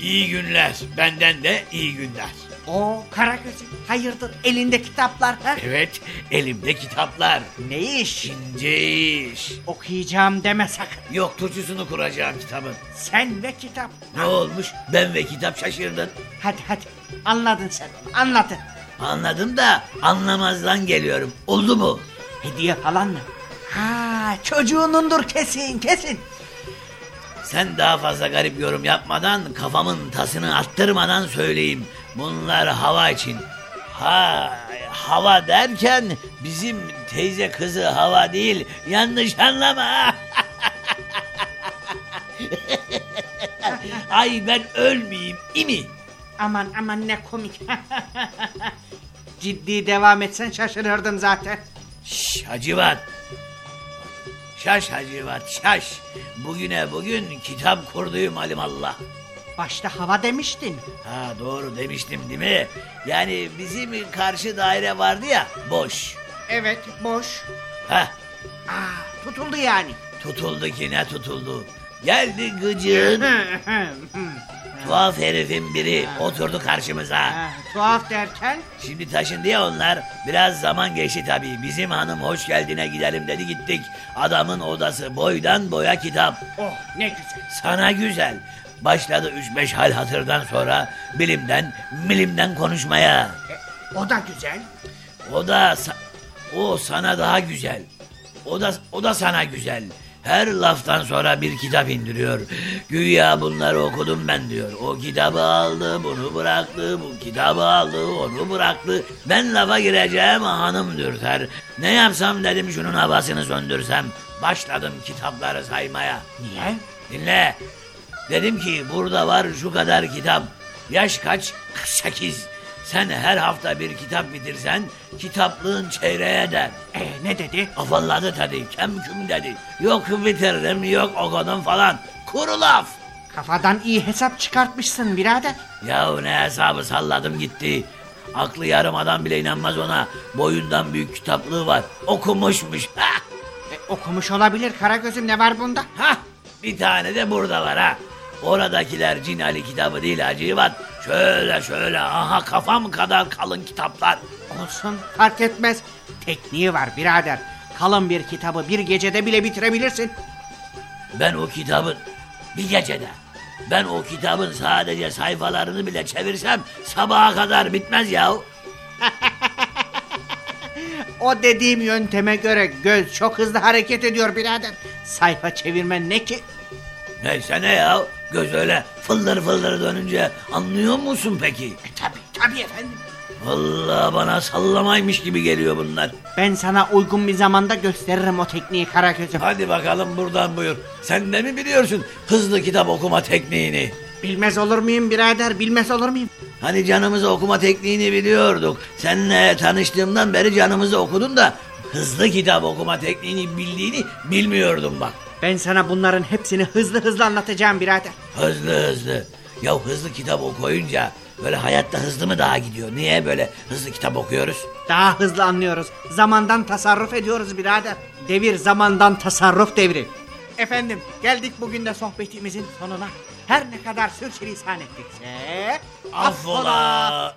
İyi günler. Benden de iyi günler. O Karagöz'üm hayırdır elinde kitaplar ha? Evet, elimde kitaplar. Ne iş? İnce iş. Okuyacağım deme sakın. Yok turşusunu kuracağım kitabın. Sen ve kitap. Ne olmuş? Ben ve kitap şaşırdın. Hadi hadi anladın sen anladın. Anladım da anlamazdan geliyorum. Oldu mu? Hediye falan mı? Ha çocuğunundur kesin kesin. Sen daha fazla garip yorum yapmadan kafamın tasını attırmadan söyleyeyim. Bunlar hava için. Ha hava derken bizim teyze kızı hava değil. Yanlış anlama. Ay ben ölmeyeyim imi. Aman aman ne komik. Ciddi devam etsen şaşırırdım zaten. Şş Hacivat. Şaş Hacivat şaş. Bugüne bugün kitap kurduyum alimallah. Başta hava demiştin. Ha doğru demiştim değil mi? Yani bizim karşı daire vardı ya boş. Evet boş. Ha Aa, tutuldu yani. tutuldu ki ne tutuldu. Geldi gıcığın tuhaf herifin biri oturdu karşımıza. Ha, tuhaf derken Şimdi taşındı ya onlar. Biraz zaman geçti tabii. Bizim hanım hoş geldine gidelim dedi gittik. Adamın odası boydan boya kitap. oh ne güzel. Sana güzel. Başladı üç beş hal hatırdan sonra bilimden, milimden konuşmaya. E, o da güzel. O da o sana daha güzel. O da o da sana güzel. Her laftan sonra bir kitap indiriyor. Güya bunları okudum ben diyor. O kitabı aldı, bunu bıraktı, bu kitabı aldı, onu bıraktı. Ben lafa gireceğim hanım dürter. Ne yapsam dedim şunun havasını söndürsem. Başladım kitapları saymaya. Niye? Dinle. Dedim ki burada var şu kadar kitap. Yaş kaç? 48. Sen her hafta bir kitap bitirsen kitaplığın çeyreğe eder. E, ne dedi? Afalladı tabii. Kem küm dedi. Yok bitirdim yok okudum falan. Kuru laf. Kafadan iyi hesap çıkartmışsın birader. Yahu ne hesabı salladım gitti. Aklı yarım adam bile inanmaz ona. Boyundan büyük kitaplığı var. Okumuşmuş. Ha! E, okumuş olabilir Karagöz'üm ne var bunda? Hah bir tane de burada var ha. Oradakiler Cin Ali kitabı değil Hacivat. Şöyle şöyle aha kafam kadar kalın kitaplar. Olsun fark etmez. Tekniği var birader. Kalın bir kitabı bir gecede bile bitirebilirsin. Ben o kitabın bir gecede ben o kitabın sadece sayfalarını bile çevirsem sabaha kadar bitmez yahu. O dediğim yönteme göre göz çok hızlı hareket ediyor birader. Sayfa çevirmen ne ki? Neyse ne ya göz öyle fıldır fıldır dönünce anlıyor musun peki? E, tabii tabii efendim. Vallahi bana sallamaymış gibi geliyor bunlar. Ben sana uygun bir zamanda gösteririm o tekniği Karagöz'üm. Hadi bakalım buradan buyur. Sen de mi biliyorsun hızlı kitap okuma tekniğini? Bilmez olur muyum birader bilmez olur muyum? Hani canımızı okuma tekniğini biliyorduk. Seninle tanıştığımdan beri canımızı okudun da hızlı kitap okuma tekniğini bildiğini bilmiyordum bak. Ben sana bunların hepsini hızlı hızlı anlatacağım birader. Hızlı hızlı. Ya hızlı kitap okuyunca böyle hayatta hızlı mı daha gidiyor? Niye böyle hızlı kitap okuyoruz? Daha hızlı anlıyoruz. Zamandan tasarruf ediyoruz birader. Devir zamandan tasarruf devri. Efendim geldik bugün de sohbetimizin sonuna. Her ne kadar sürçülisan ettikse... Affola.